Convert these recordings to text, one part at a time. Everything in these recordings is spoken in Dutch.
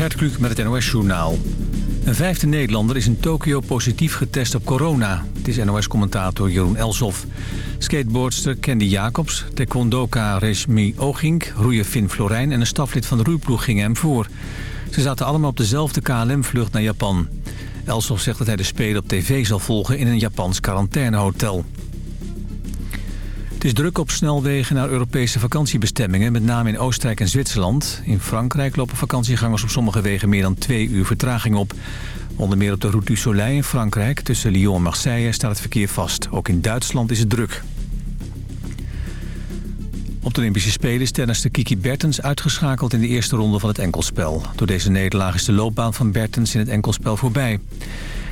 Gert met het NOS-journaal. Een vijfde Nederlander is in Tokio positief getest op corona. Het is NOS-commentator Jeroen Elsof. Skateboardster Candy Jacobs, taekwondoka Reshmi Ogink... roeier Finn Florijn en een staflid van de roeiploeg gingen hem voor. Ze zaten allemaal op dezelfde KLM-vlucht naar Japan. Elsof zegt dat hij de Spelen op tv zal volgen in een Japans quarantainehotel. Het is druk op snelwegen naar Europese vakantiebestemmingen... met name in Oostenrijk en Zwitserland. In Frankrijk lopen vakantiegangers op sommige wegen meer dan twee uur vertraging op. Onder meer op de Route du Soleil in Frankrijk... tussen Lyon en Marseille staat het verkeer vast. Ook in Duitsland is het druk. Op de Olympische Spelen is tennister Kiki Bertens uitgeschakeld in de eerste ronde van het enkelspel. Door deze nederlaag is de loopbaan van Bertens in het enkelspel voorbij.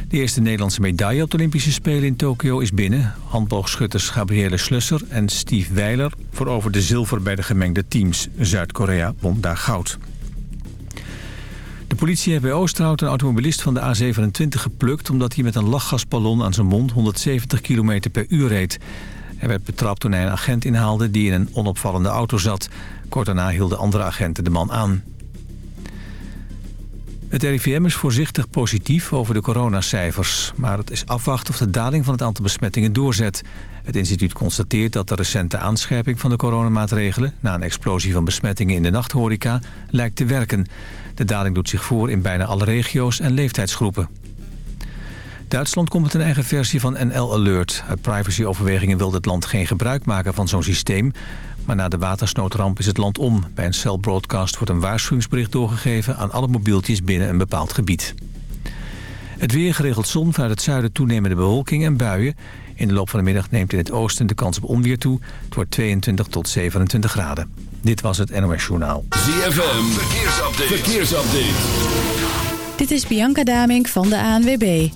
De eerste Nederlandse medaille op de Olympische Spelen in Tokio is binnen. Handboogschutters Gabrielle Slusser en Steve Weiler veroverden zilver bij de gemengde teams. Zuid-Korea won daar goud. De politie heeft bij Oosterhout een automobilist van de A27 geplukt... omdat hij met een lachgasballon aan zijn mond 170 km per uur reed. Hij werd betrapt toen hij een agent inhaalde die in een onopvallende auto zat. Kort daarna hielden andere agenten de man aan. Het RIVM is voorzichtig positief over de coronacijfers. Maar het is afwachten of de daling van het aantal besmettingen doorzet. Het instituut constateert dat de recente aanscherping van de coronamaatregelen... na een explosie van besmettingen in de nachthoreca lijkt te werken. De daling doet zich voor in bijna alle regio's en leeftijdsgroepen. Duitsland komt met een eigen versie van NL Alert. Uit privacyoverwegingen wil het land geen gebruik maken van zo'n systeem... Maar na de watersnoodramp is het land om. Bij een celbroadcast wordt een waarschuwingsbericht doorgegeven... aan alle mobieltjes binnen een bepaald gebied. Het weer geregeld zon, vanuit het zuiden toenemende bewolking en buien. In de loop van de middag neemt in het oosten de kans op onweer toe. Het wordt 22 tot 27 graden. Dit was het NOS Journaal. ZFM, verkeersupdate. verkeersupdate. Dit is Bianca Damink van de ANWB.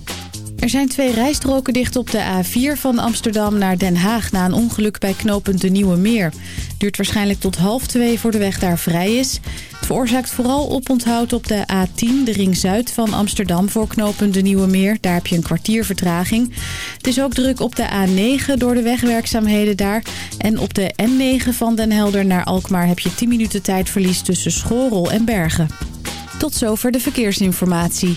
Er zijn twee rijstroken dicht op de A4 van Amsterdam naar Den Haag... na een ongeluk bij knooppunt De Nieuwe Meer. Duurt waarschijnlijk tot half twee voor de weg daar vrij is. Het veroorzaakt vooral oponthoud op de A10, de ring zuid van Amsterdam... voor knooppunt De Nieuwe Meer. Daar heb je een kwartier vertraging. Het is ook druk op de A9 door de wegwerkzaamheden daar. En op de N9 van Den Helder naar Alkmaar... heb je 10 minuten tijdverlies tussen Schorel en Bergen. Tot zover de verkeersinformatie.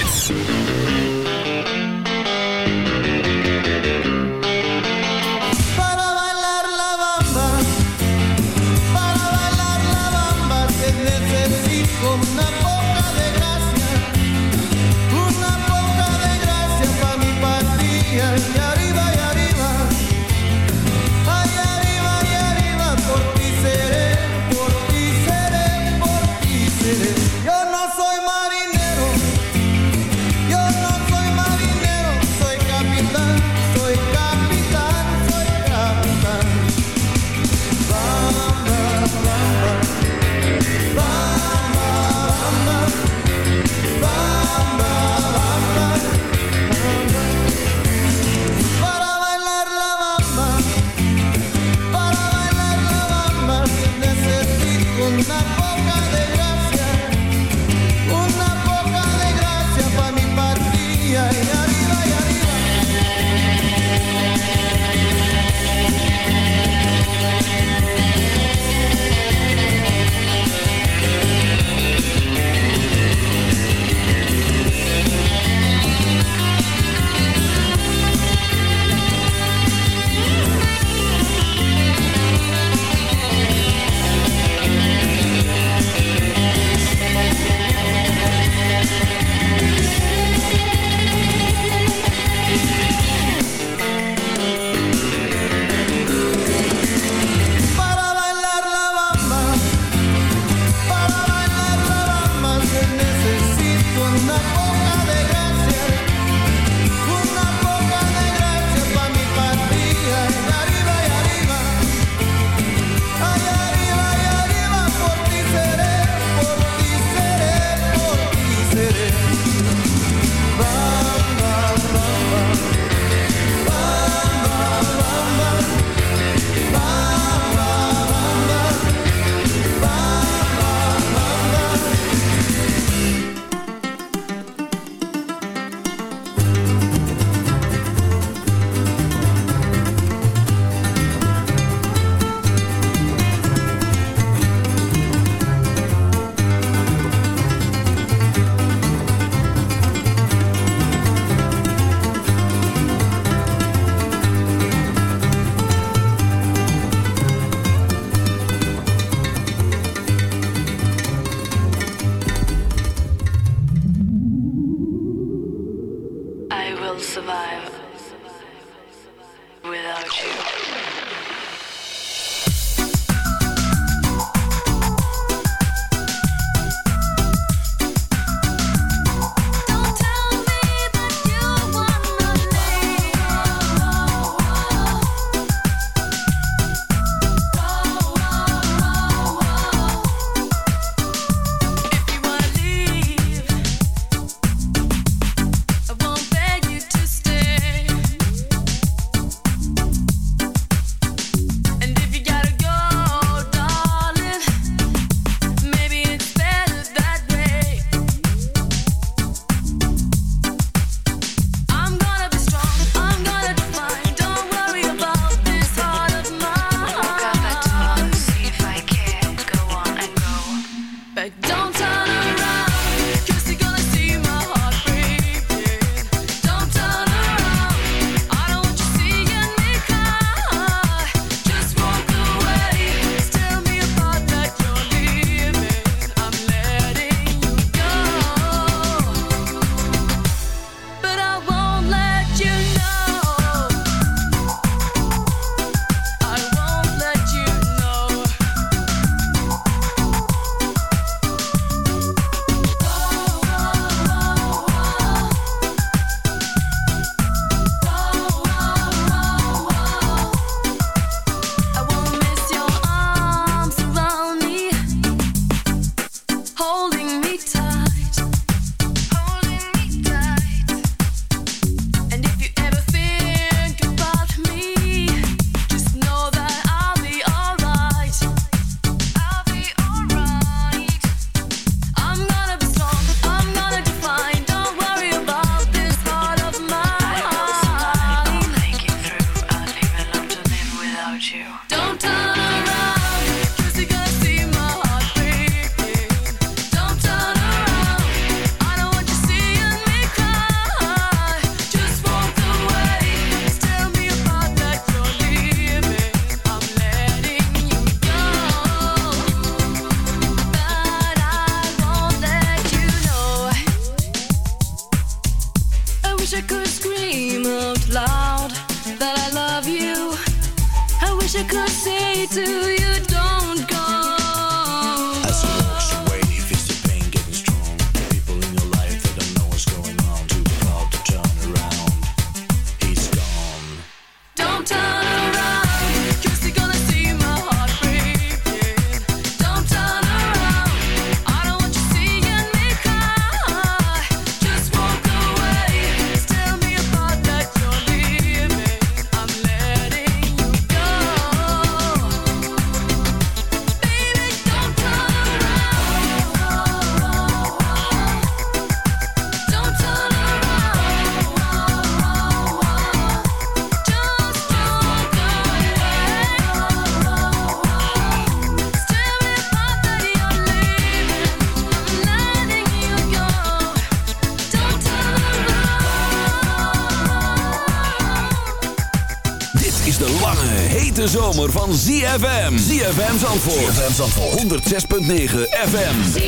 Zomer van ZFM. ZFM Zandvoort. ZFM Zandvoort. 106.9 FM.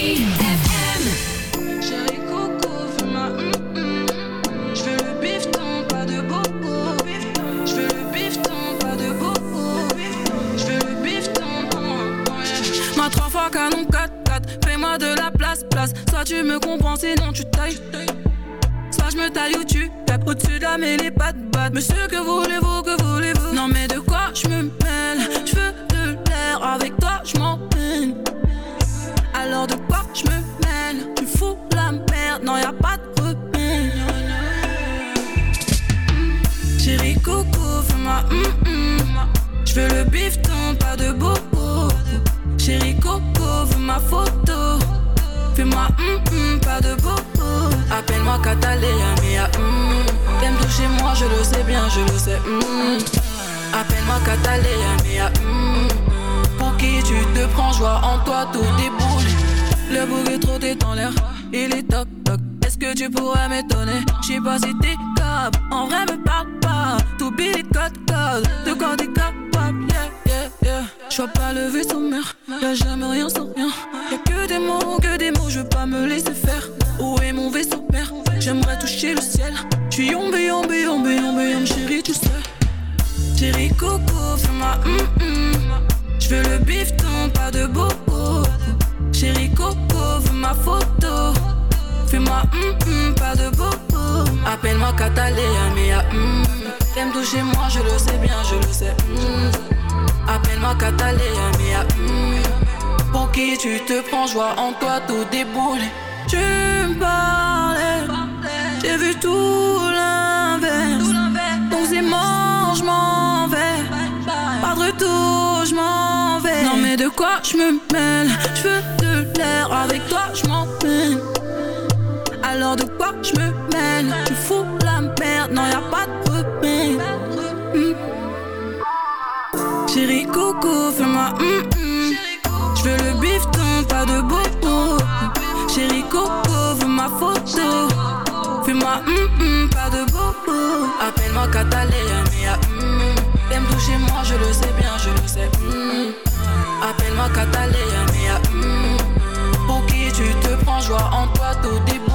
Chérie Coco, fais-moi hum hum. Je veux le bifton, pas de bobo. Je veux le bifton, pas de bobo. Je veux le bifton. Ma trois fois canon 4-4 Fais-moi de la place, place Soit tu me comprends, sinon tu tailles Soit je me taille ou tu tapes Au-dessus de la mêlée, pas de batte Monsieur, que voulez-vous, que voulez-vous Non mais Toucher moi, je le sais bien, je le sais hum Appelle-moi Catalina, mia hum Pour qui tu te prends, joie en toi, tout déboule. Le bouc est trop dans l'air, il est toc toc. Est-ce que tu pourrais m'étonner? J'sais pas si t'es capable, en vrai me parle pas. T'oublies les codes codes, de quoi t'es capable? Yeah, yeah, yeah. J'vois pas le vaisseau mère, y'a jamais rien sans rien. Y'a que des mots, que des mots, je veux pas me laisser faire. Où est mon vaisseau mère J'aimerais toucher le ciel. J'suis yombe, yombe, yombe, yombe, yombe, chérie, tu sais Chérie Coco, fais-moi hum hum. J'veux le bifton, pas de bobo. Chérie Coco, veux ma photo. Fais-moi hum hum, pas de bobo. Appelle-moi Catalina, mia hum. T'aimes toucher moi, je le sais bien, je le sais hum. Appelle-moi Catalina, mia hum. Pour qui tu te prends, joie en toi, tout déboule Tu me parlais J'ai vu tout l'inverse. Donc c'est mort, je m'en vais. Pas de retour, je m'en vais. Non mais de quoi je me mêle? Je veux de l'air, avec toi je m'en peine Alors de quoi je me mêle? Tu fous la merde, non y a pas de remède. Hmm. Chérie Coco, fais-moi hum hum Je veux le bifton, pas de bobo Chérie Coco, veux ma photo Fais-moi hum hum, pas de bobo Appelle-moi Catalina, mia hum T'aimes toucher moi, je le sais bien, je le sais hum Appelle-moi Catalina, hum Pour qui tu te prends, joie en toi, tout déboule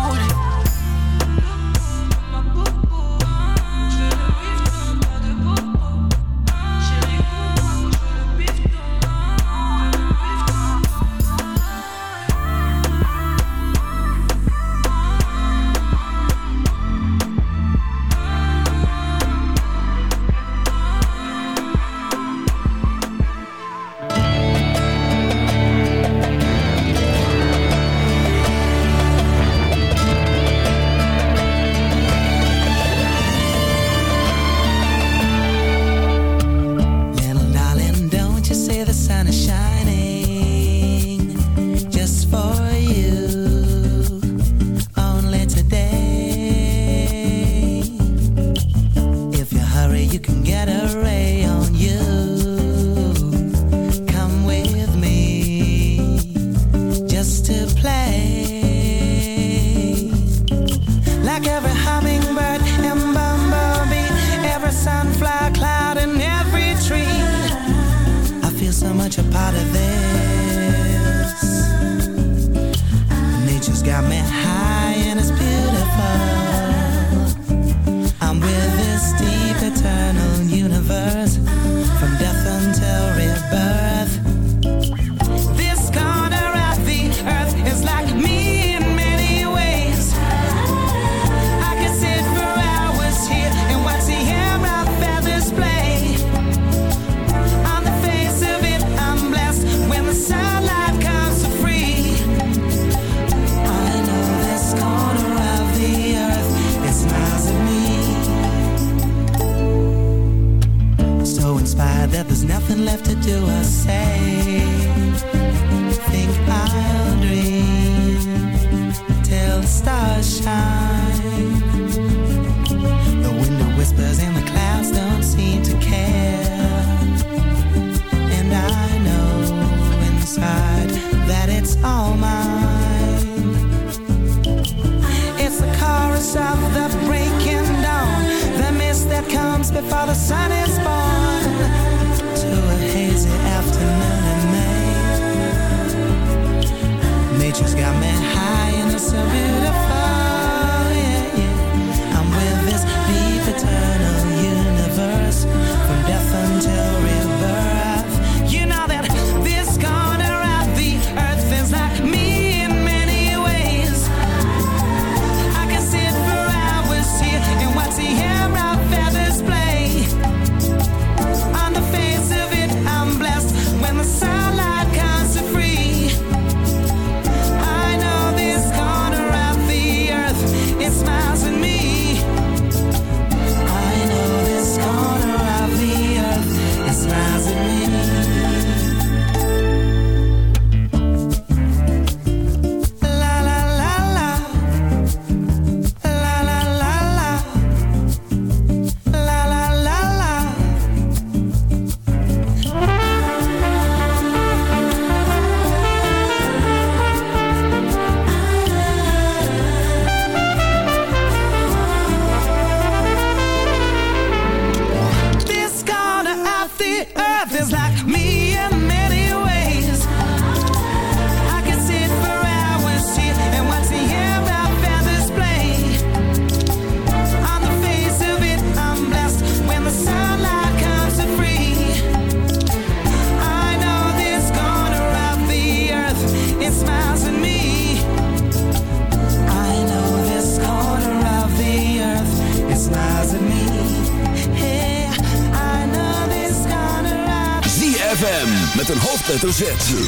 hoofdletter Z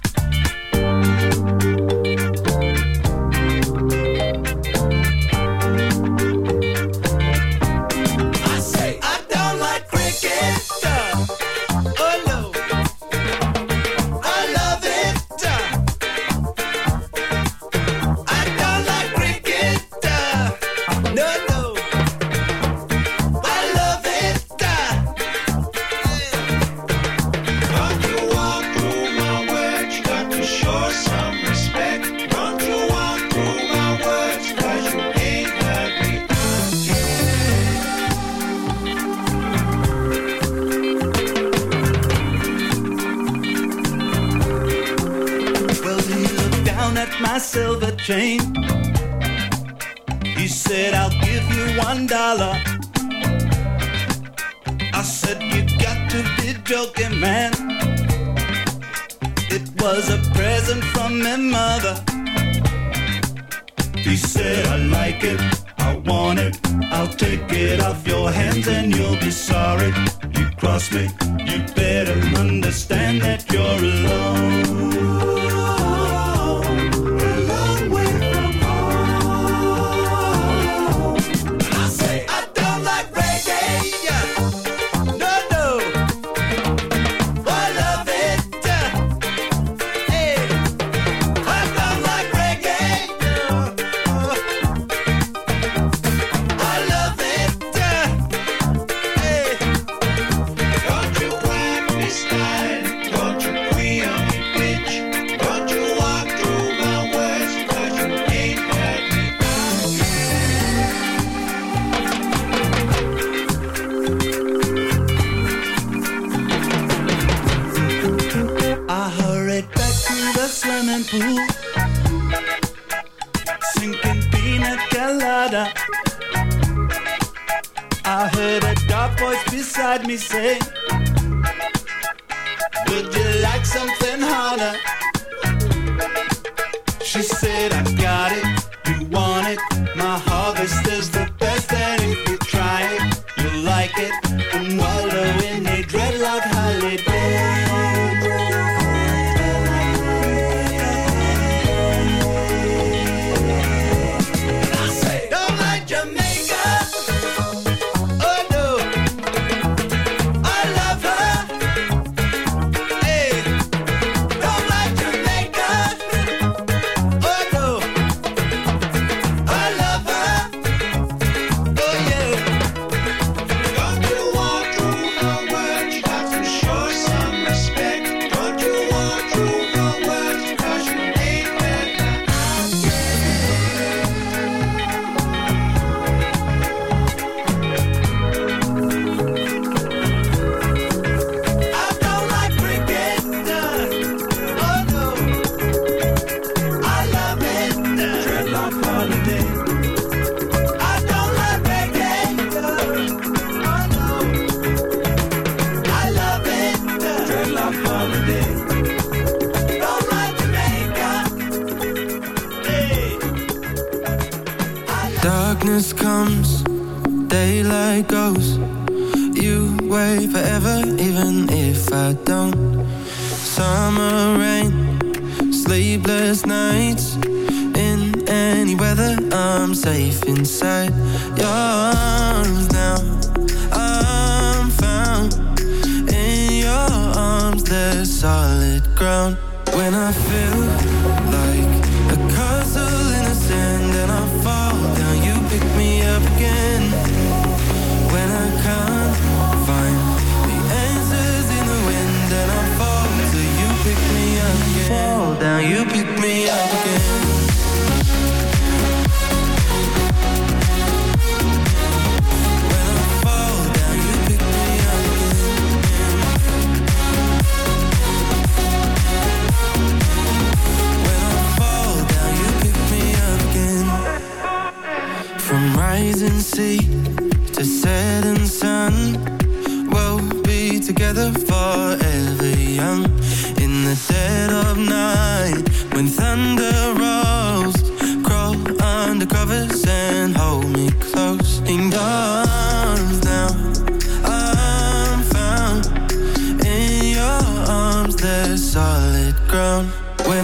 trust me, you better.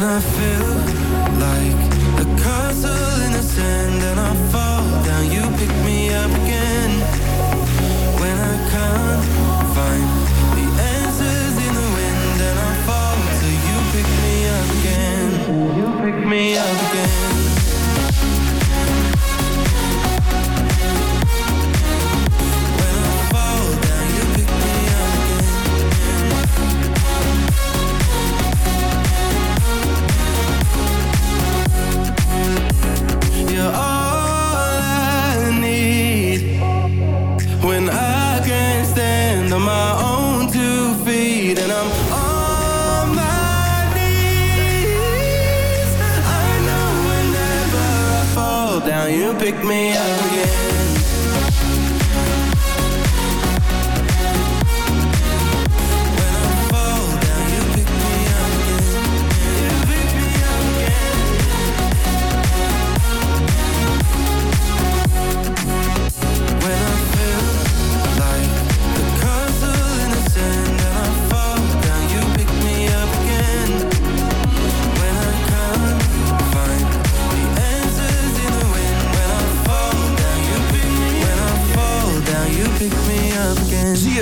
I feel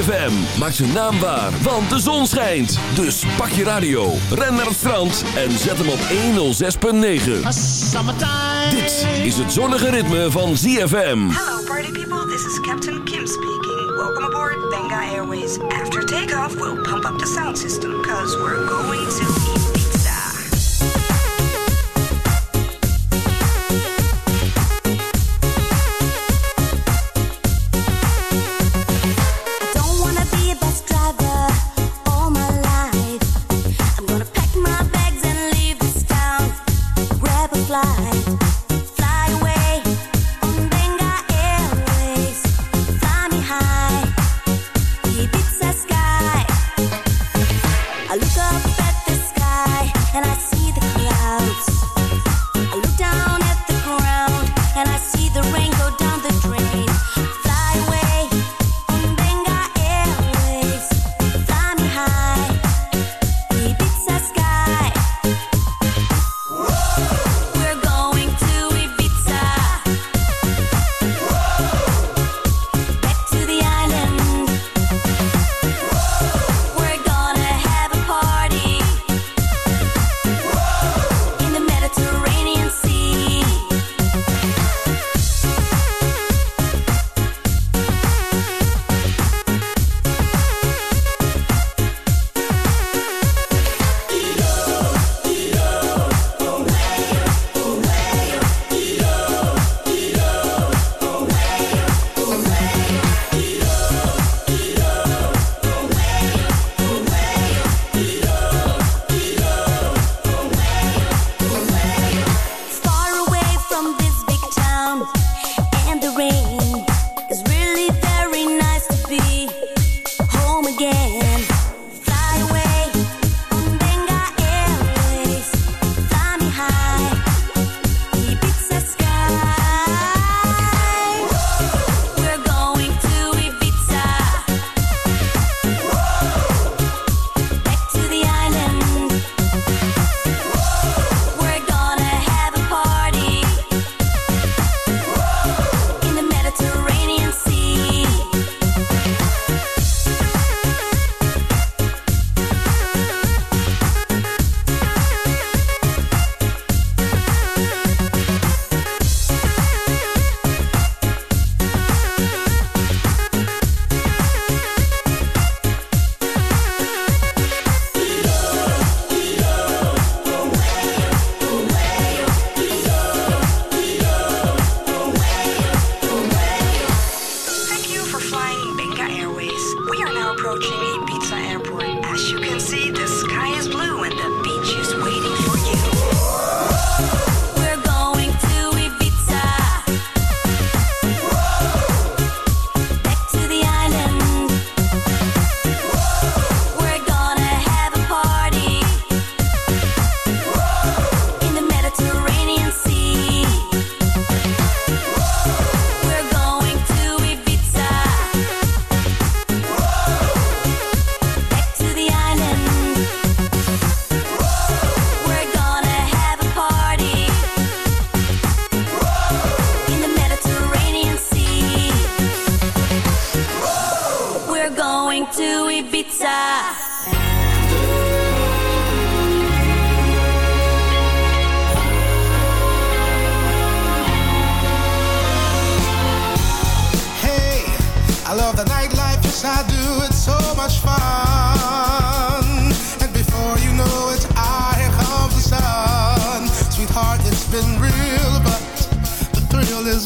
ZFM. Maak zijn naam waar, want de zon schijnt. Dus pak je radio, ren naar het strand en zet hem op 106.9. Dit is het zonnige ritme van ZFM. Hello party people, this is Captain Kim speaking. Welcome aboard Benga Airways. After takeoff, we'll pump up the sound system, cause we're going to...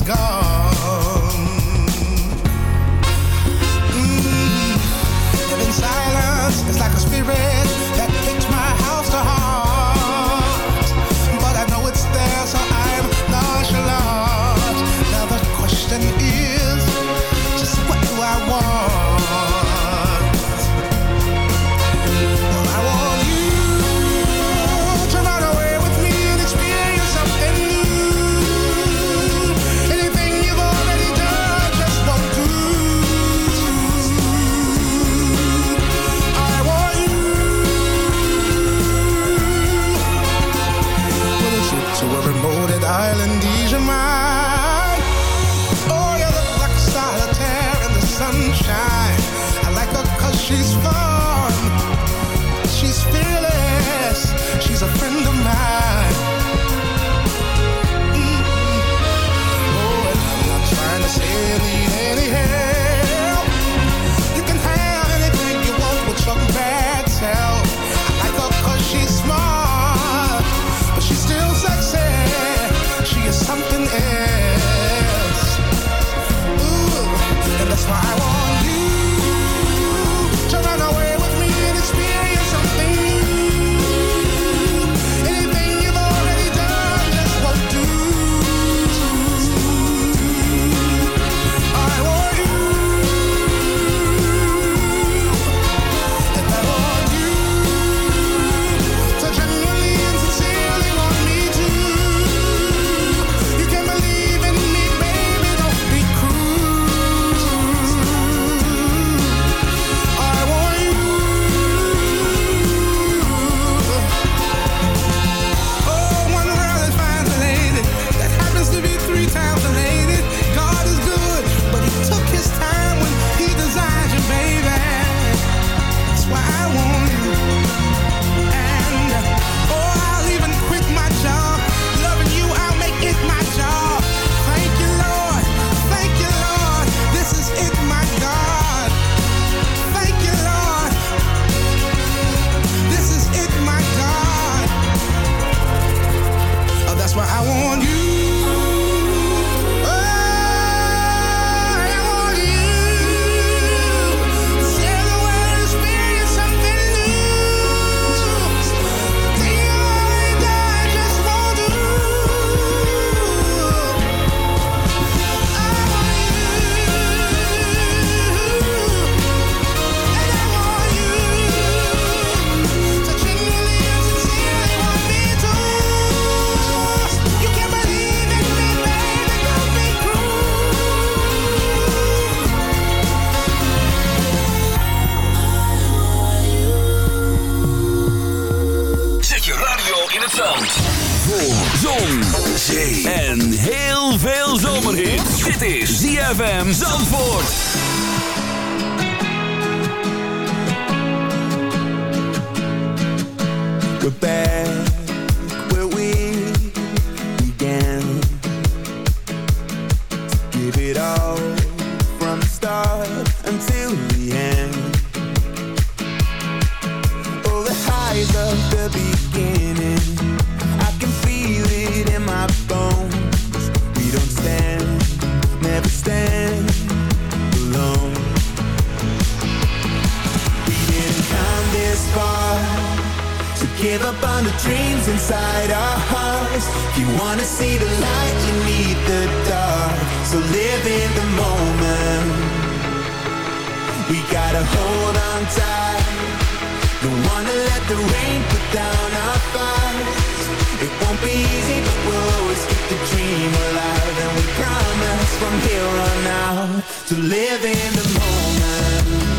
gone always love the beginning. I can feel it in my bones. We don't stand, never stand alone. We didn't come this far to give up on the dreams inside our hearts. If you wanna see the light, you need the dark. So live in the moment. We gotta hold on tight don't wanna let the rain put our It won't be easy but we'll always keep the dream alive. And we promise from here on out To live in the moment.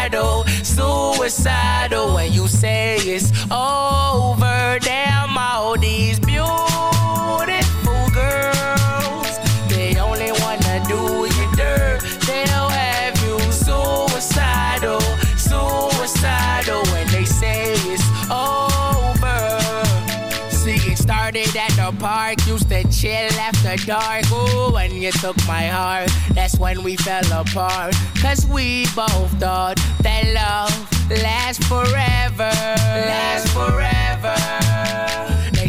Suicidal, suicidal when you say it's over. Chill after dark. Ooh, when you took my heart, that's when we fell apart. Cause we both thought that love lasts forever. Lasts forever.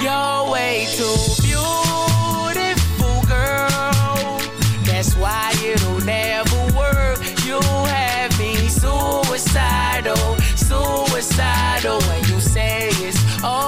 You're way too beautiful, girl. That's why it'll never work. You have me suicidal, suicidal when you say it's over.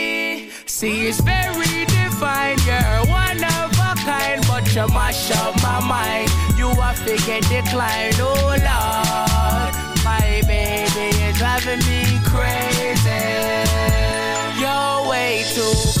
See, it's very defined. You're one of a kind, but you mash up my mind. You are figure decline, oh Lord. My baby is driving me crazy. You're way too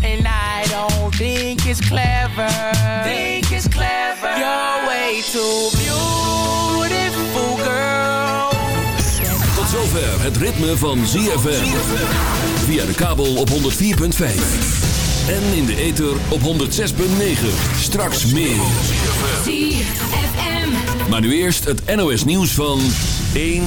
don't think it's clever. Think it's clever. You're way too beautiful, girl. Tot zover het ritme van ZFM. Via de kabel op 104.5. En in de ether op 106.9. Straks meer. ZFM. Maar nu eerst het NOS nieuws van 1